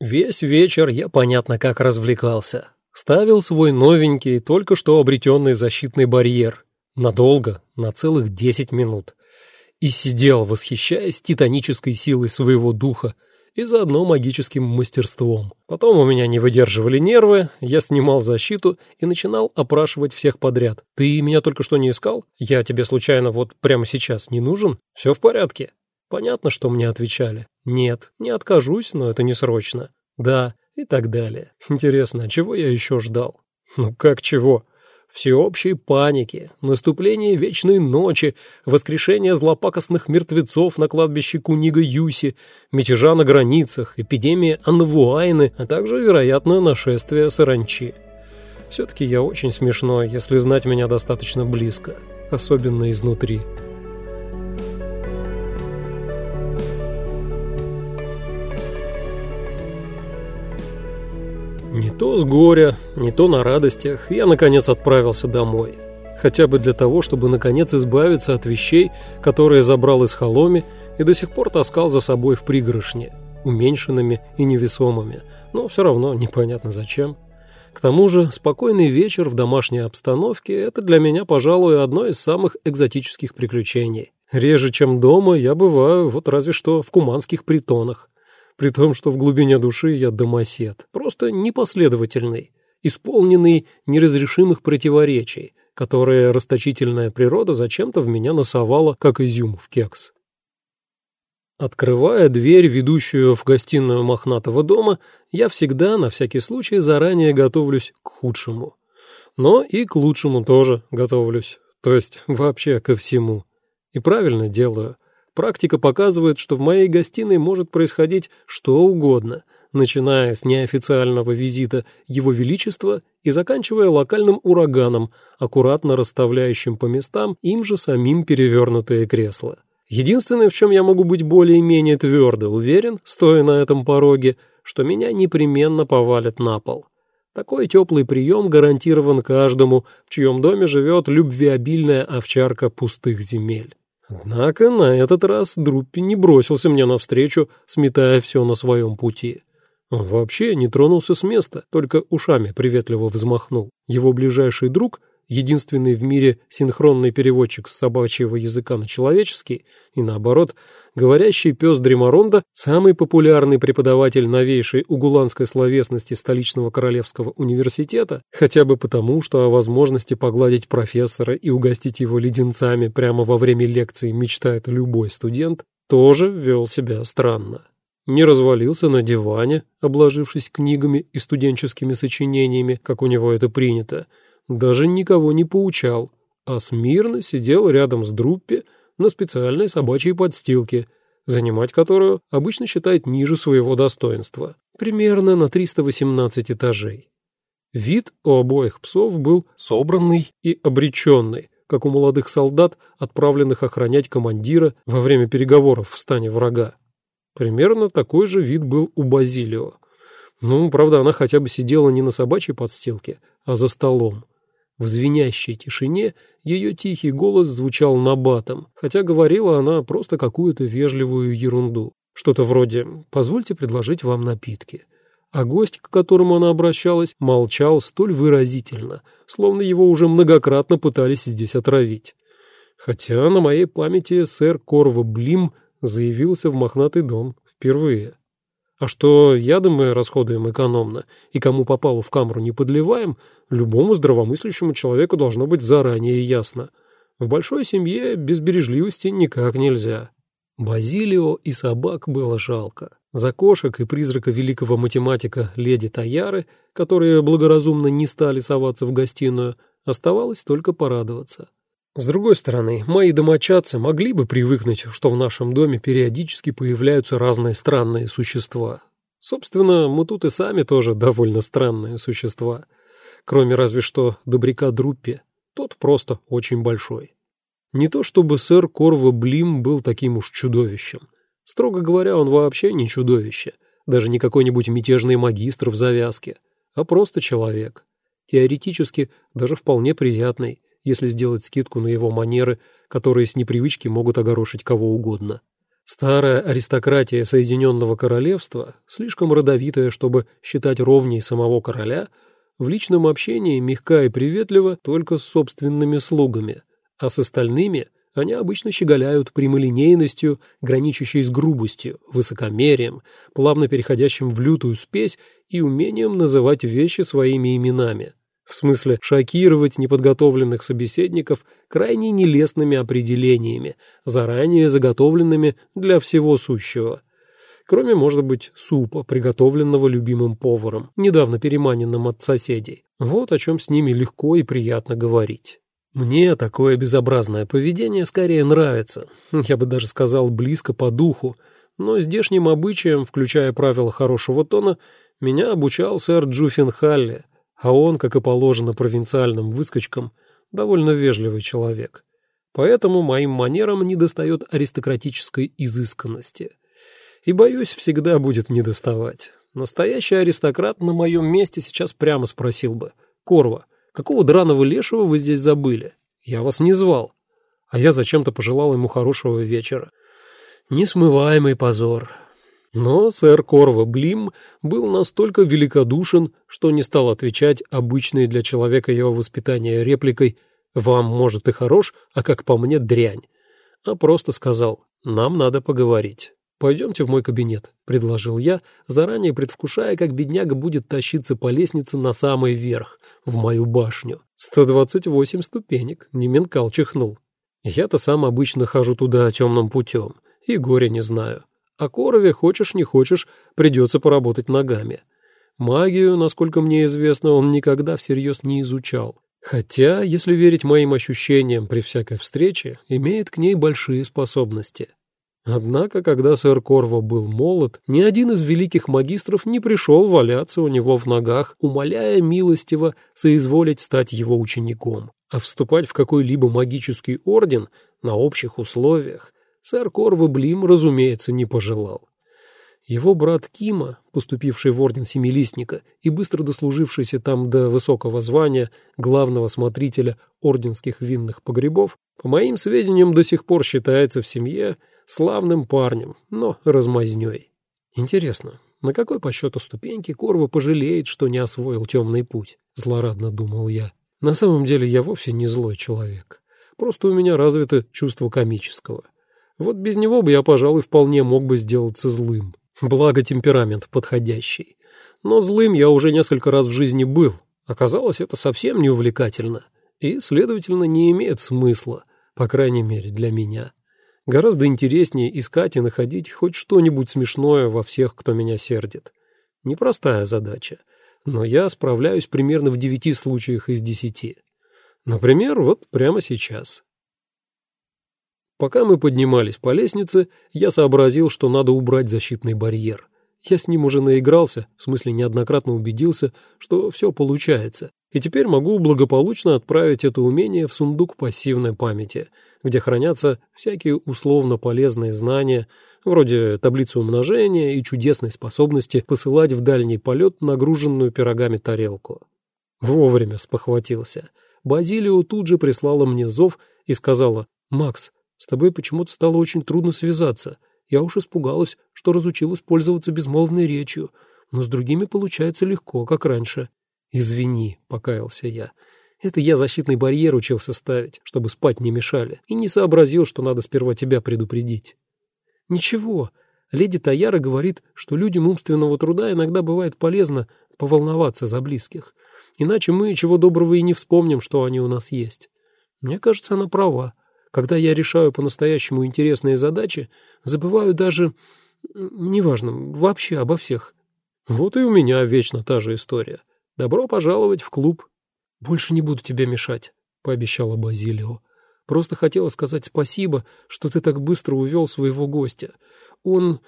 Весь вечер я понятно как развлекался. Ставил свой новенький, только что обретенный защитный барьер. Надолго, на целых десять минут. И сидел, восхищаясь титанической силой своего духа и заодно магическим мастерством. Потом у меня не выдерживали нервы, я снимал защиту и начинал опрашивать всех подряд. «Ты меня только что не искал? Я тебе случайно вот прямо сейчас не нужен? Все в порядке?» Понятно, что мне отвечали. «Нет, не откажусь, но это не срочно». «Да» и так далее. Интересно, чего я еще ждал? Ну как чего? всеобщей паники, наступление вечной ночи, воскрешение злопакостных мертвецов на кладбище Кунига Юси, мятежа на границах, эпидемия анвуайны, а также вероятное нашествие саранчи. Все-таки я очень смешной, если знать меня достаточно близко, особенно изнутри. То с горя, не то на радостях я, наконец, отправился домой. Хотя бы для того, чтобы, наконец, избавиться от вещей, которые забрал из холоми и до сих пор таскал за собой в пригоршне, уменьшенными и невесомыми, но все равно непонятно зачем. К тому же спокойный вечер в домашней обстановке – это для меня, пожалуй, одно из самых экзотических приключений. Реже, чем дома, я бываю вот разве что в куманских притонах при том, что в глубине души я домосед, просто непоследовательный, исполненный неразрешимых противоречий, которые расточительная природа зачем-то в меня носовала, как изюм в кекс. Открывая дверь, ведущую в гостиную мохнатого дома, я всегда, на всякий случай, заранее готовлюсь к худшему. Но и к лучшему тоже готовлюсь, то есть вообще ко всему. И правильно делаю. Практика показывает, что в моей гостиной может происходить что угодно, начиная с неофициального визита Его Величества и заканчивая локальным ураганом, аккуратно расставляющим по местам им же самим перевернутые кресла. Единственное, в чем я могу быть более-менее твердо уверен, стоя на этом пороге, что меня непременно повалят на пол. Такой теплый прием гарантирован каждому, в чьем доме живет любвеобильная овчарка пустых земель. Однако на этот раз Друппи не бросился мне навстречу, сметая все на своем пути. Он вообще не тронулся с места, только ушами приветливо взмахнул. Его ближайший друг, единственный в мире синхронный переводчик с собачьего языка на человеческий, и наоборот, говорящий пес Дремаронда, самый популярный преподаватель новейшей угуланской словесности столичного Королевского университета, хотя бы потому, что о возможности погладить профессора и угостить его леденцами прямо во время лекции мечтает любой студент, тоже вел себя странно. Не развалился на диване, обложившись книгами и студенческими сочинениями, как у него это принято, даже никого не поучал, а смирно сидел рядом с Друппи на специальной собачьей подстилке, занимать которую обычно считает ниже своего достоинства, примерно на 318 этажей. Вид у обоих псов был собранный и обреченный, как у молодых солдат, отправленных охранять командира во время переговоров в стане врага. Примерно такой же вид был у Базилио. Ну, правда, она хотя бы сидела не на собачьей подстилке, а за столом. В звенящей тишине ее тихий голос звучал набатом, хотя говорила она просто какую-то вежливую ерунду. Что-то вроде «позвольте предложить вам напитки». А гость, к которому она обращалась, молчал столь выразительно, словно его уже многократно пытались здесь отравить. Хотя на моей памяти сэр Корво Блим заявился в мохнатый дом впервые. А что яды мы расходуем экономно и кому попало в камеру не подливаем, любому здравомыслящему человеку должно быть заранее ясно. В большой семье без бережливости никак нельзя. Базилио и собак было жалко. За кошек и призрака великого математика леди Таяры, которые благоразумно не стали соваться в гостиную, оставалось только порадоваться. С другой стороны, мои домочадцы могли бы привыкнуть, что в нашем доме периодически появляются разные странные существа. Собственно, мы тут и сами тоже довольно странные существа. Кроме разве что добряка Друппи. Тот просто очень большой. Не то чтобы сэр Корво Блим был таким уж чудовищем. Строго говоря, он вообще не чудовище, даже не какой-нибудь мятежный магистр в завязке, а просто человек. Теоретически даже вполне приятный – если сделать скидку на его манеры, которые с непривычки могут огорошить кого угодно. Старая аристократия Соединенного Королевства, слишком родовитая, чтобы считать ровней самого короля, в личном общении мягка и приветлива только с собственными слугами, а с остальными они обычно щеголяют прямолинейностью, граничащей с грубостью, высокомерием, плавно переходящим в лютую спесь и умением называть вещи своими именами – в смысле шокировать неподготовленных собеседников крайне нелестными определениями, заранее заготовленными для всего сущего. Кроме, может быть, супа, приготовленного любимым поваром, недавно переманенным от соседей. Вот о чем с ними легко и приятно говорить. Мне такое безобразное поведение скорее нравится, я бы даже сказал близко по духу, но здешним обычаям, включая правила хорошего тона, меня обучал сэр Джуффин Халли, а он, как и положено провинциальным выскочкам, довольно вежливый человек. Поэтому моим манерам недостает аристократической изысканности. И, боюсь, всегда будет недоставать. Настоящий аристократ на моем месте сейчас прямо спросил бы. «Корва, какого драного лешего вы здесь забыли? Я вас не звал». А я зачем-то пожелал ему хорошего вечера. Несмываемый позор. Но сэр Корва Блим был настолько великодушен, что не стал отвечать обычной для человека его воспитания репликой «Вам, может, и хорош, а как по мне дрянь», а просто сказал «Нам надо поговорить». «Пойдемте в мой кабинет», — предложил я, заранее предвкушая, как бедняга будет тащиться по лестнице на самый верх, в мою башню. «Сто двадцать восемь ступенек», — Неменкал чихнул. «Я-то сам обычно хожу туда темным путем, и горя не знаю. А Корове, хочешь не хочешь, придется поработать ногами. Магию, насколько мне известно, он никогда всерьез не изучал. Хотя, если верить моим ощущениям при всякой встрече, имеет к ней большие способности. Однако, когда сэр Корво был молод, ни один из великих магистров не пришел валяться у него в ногах, умоляя милостиво соизволить стать его учеником. А вступать в какой-либо магический орден на общих условиях сэр Корво Блим, разумеется, не пожелал. Его брат Кима, поступивший в орден Семилистника и быстро дослужившийся там до высокого звания главного смотрителя орденских винных погребов, по моим сведениям, до сих пор считается в семье славным парнем, но размазнёй. Интересно, на какой по счету ступеньки Корва пожалеет, что не освоил темный путь? Злорадно думал я. На самом деле я вовсе не злой человек. Просто у меня развито чувство комического. Вот без него бы я, пожалуй, вполне мог бы сделаться злым. Благо темперамент подходящий. Но злым я уже несколько раз в жизни был. Оказалось, это совсем не увлекательно. И, следовательно, не имеет смысла, по крайней мере, для меня. Гораздо интереснее искать и находить хоть что-нибудь смешное во всех, кто меня сердит. Непростая задача, но я справляюсь примерно в девяти случаях из десяти. Например, вот прямо сейчас. Пока мы поднимались по лестнице, я сообразил, что надо убрать защитный барьер. Я с ним уже наигрался, в смысле неоднократно убедился, что все получается, и теперь могу благополучно отправить это умение в сундук пассивной памяти, где хранятся всякие условно полезные знания, вроде таблицы умножения и чудесной способности посылать в дальний полет нагруженную пирогами тарелку. Вовремя спохватился. Базилио тут же прислала мне зов и сказала «Макс, с тобой почему-то стало очень трудно связаться. Я уж испугалась, что разучилась пользоваться безмолвной речью, но с другими получается легко, как раньше. Извини, покаялся я. Это я защитный барьер учился ставить, чтобы спать не мешали, и не сообразил, что надо сперва тебя предупредить. Ничего. Леди Таяра говорит, что людям умственного труда иногда бывает полезно поволноваться за близких. Иначе мы чего доброго и не вспомним, что они у нас есть. Мне кажется, она права. Когда я решаю по-настоящему интересные задачи, забываю даже... Неважно, вообще обо всех. Вот и у меня вечно та же история. Добро пожаловать в клуб. Больше не буду тебе мешать, — пообещала Базилио. Просто хотела сказать спасибо, что ты так быстро увел своего гостя. Он,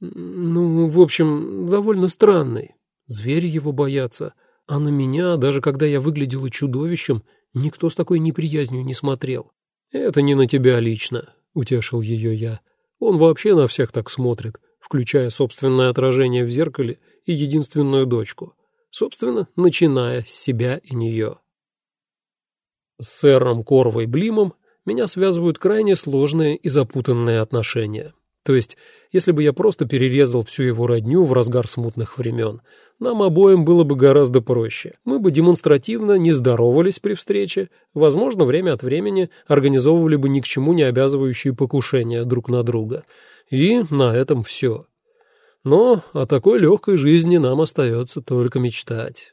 ну, в общем, довольно странный. Звери его боятся. А на меня, даже когда я выглядела чудовищем, никто с такой неприязнью не смотрел. «Это не на тебя лично», — утешил ее я. «Он вообще на всех так смотрит, включая собственное отражение в зеркале и единственную дочку. Собственно, начиная с себя и нее». С сэром Корвой Блимом меня связывают крайне сложные и запутанные отношения. То есть, если бы я просто перерезал всю его родню в разгар смутных времен, нам обоим было бы гораздо проще. Мы бы демонстративно не здоровались при встрече, возможно, время от времени организовывали бы ни к чему не обязывающие покушения друг на друга. И на этом все. Но о такой легкой жизни нам остается только мечтать.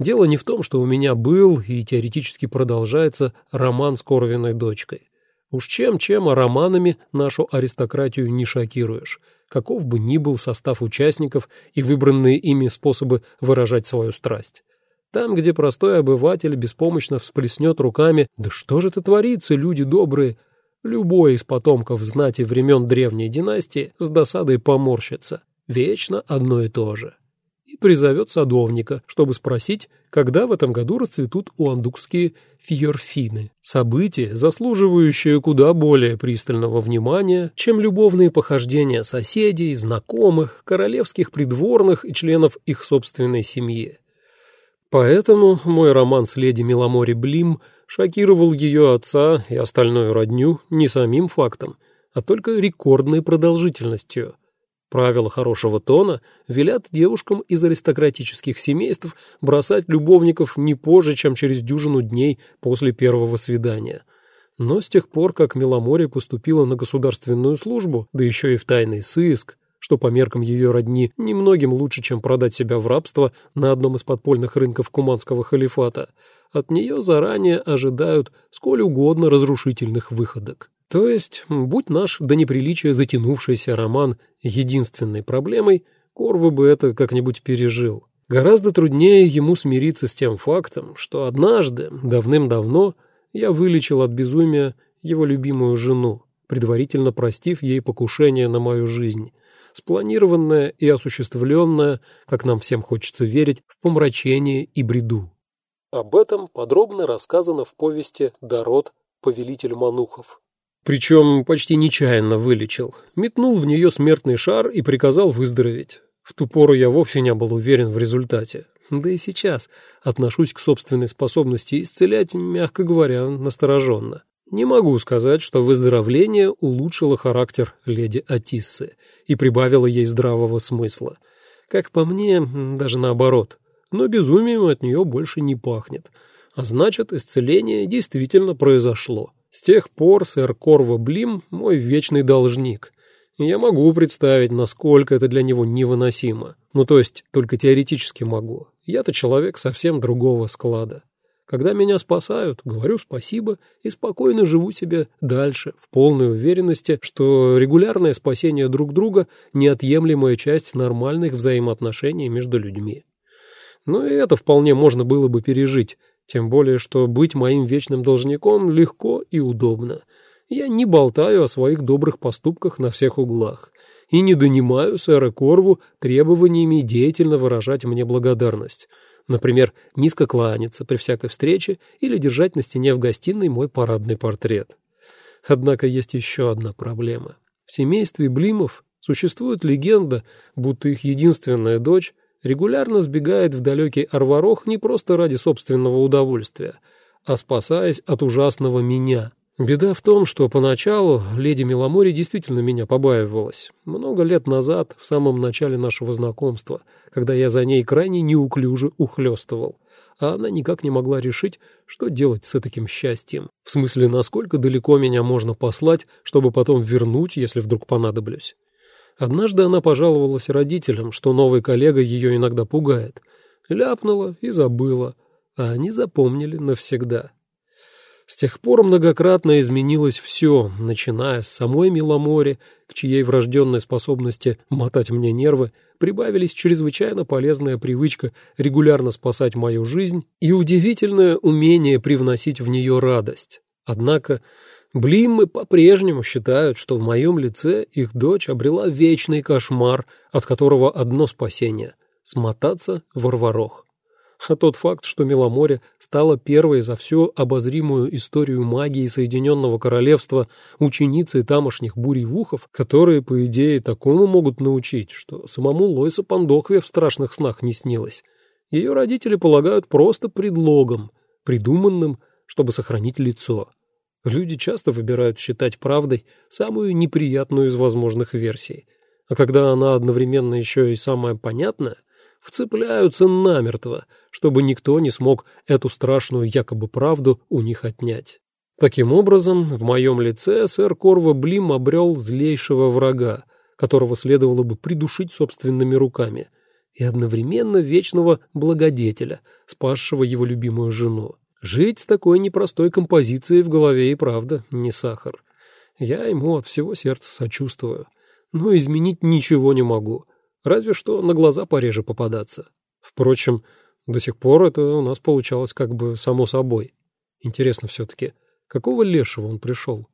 Дело не в том, что у меня был и теоретически продолжается роман с Корвиной дочкой. Уж чем-чем, а романами нашу аристократию не шокируешь, каков бы ни был состав участников и выбранные ими способы выражать свою страсть. Там, где простой обыватель беспомощно всплеснет руками «Да что же это творится, люди добрые!» Любой из потомков знати времен древней династии с досадой поморщится. Вечно одно и то же и призовет садовника, чтобы спросить, когда в этом году расцветут уандукские фьорфины. Событие, заслуживающее куда более пристального внимания, чем любовные похождения соседей, знакомых, королевских придворных и членов их собственной семьи. Поэтому мой роман с леди Миломори Блим шокировал ее отца и остальную родню не самим фактом, а только рекордной продолжительностью – Правила хорошего тона велят девушкам из аристократических семейств бросать любовников не позже, чем через дюжину дней после первого свидания. Но с тех пор, как Меломорье поступила на государственную службу, да еще и в тайный сыск, что по меркам ее родни немногим лучше, чем продать себя в рабство на одном из подпольных рынков Куманского халифата, от нее заранее ожидают сколь угодно разрушительных выходок. То есть, будь наш до неприличия затянувшийся роман единственной проблемой, Корву бы это как-нибудь пережил. Гораздо труднее ему смириться с тем фактом, что однажды, давным-давно, я вылечил от безумия его любимую жену, предварительно простив ей покушение на мою жизнь, спланированное и осуществленное, как нам всем хочется верить, в помрачении и бреду. Об этом подробно рассказано в повести «Дород. Повелитель Манухов». Причем почти нечаянно вылечил. Метнул в нее смертный шар и приказал выздороветь. В ту пору я вовсе не был уверен в результате. Да и сейчас отношусь к собственной способности исцелять, мягко говоря, настороженно. Не могу сказать, что выздоровление улучшило характер леди Атиссы и прибавило ей здравого смысла. Как по мне, даже наоборот. Но безумием от нее больше не пахнет. А значит, исцеление действительно произошло. С тех пор сэр Корво Блим — мой вечный должник. Я могу представить, насколько это для него невыносимо. Ну, то есть, только теоретически могу. Я-то человек совсем другого склада. Когда меня спасают, говорю спасибо и спокойно живу себе дальше, в полной уверенности, что регулярное спасение друг друга – неотъемлемая часть нормальных взаимоотношений между людьми. Ну и это вполне можно было бы пережить, тем более, что быть моим вечным должником легко и удобно. Я не болтаю о своих добрых поступках на всех углах и не донимаю сэра Корву требованиями деятельно выражать мне благодарность. Например, низко кланяться при всякой встрече или держать на стене в гостиной мой парадный портрет. Однако есть еще одна проблема. В семействе Блимов существует легенда, будто их единственная дочь регулярно сбегает в далекий Арварох не просто ради собственного удовольствия, а спасаясь от ужасного меня. Беда в том, что поначалу леди Меломори действительно меня побаивалась. Много лет назад, в самом начале нашего знакомства, когда я за ней крайне неуклюже ухлёстывал, а она никак не могла решить, что делать с таким счастьем. В смысле, насколько далеко меня можно послать, чтобы потом вернуть, если вдруг понадоблюсь. Однажды она пожаловалась родителям, что новый коллега ее иногда пугает. Ляпнула и забыла, а они запомнили навсегда. С тех пор многократно изменилось все, начиная с самой Миломори, к чьей врожденной способности мотать мне нервы, прибавились чрезвычайно полезная привычка регулярно спасать мою жизнь и удивительное умение привносить в нее радость. Однако Блиммы по-прежнему считают, что в моем лице их дочь обрела вечный кошмар, от которого одно спасение — смотаться в Варварох. А тот факт, что Меломоре стала первой за всю обозримую историю магии Соединенного Королевства ученицей тамошних буревухов, которые, по идее, такому могут научить, что самому Лойсу Пандохве в страшных снах не снилось, ее родители полагают просто предлогом, придуманным, чтобы сохранить лицо. Люди часто выбирают считать правдой самую неприятную из возможных версий. А когда она одновременно еще и самая понятная, вцепляются намертво, чтобы никто не смог эту страшную якобы правду у них отнять. Таким образом, в моем лице сэр Корва Блим обрел злейшего врага, которого следовало бы придушить собственными руками, и одновременно вечного благодетеля, спасшего его любимую жену. Жить с такой непростой композицией в голове и правда не сахар. Я ему от всего сердца сочувствую, но изменить ничего не могу, разве что на глаза пореже попадаться. Впрочем, до сих пор это у нас получалось как бы само собой. Интересно все-таки, какого лешего он пришел?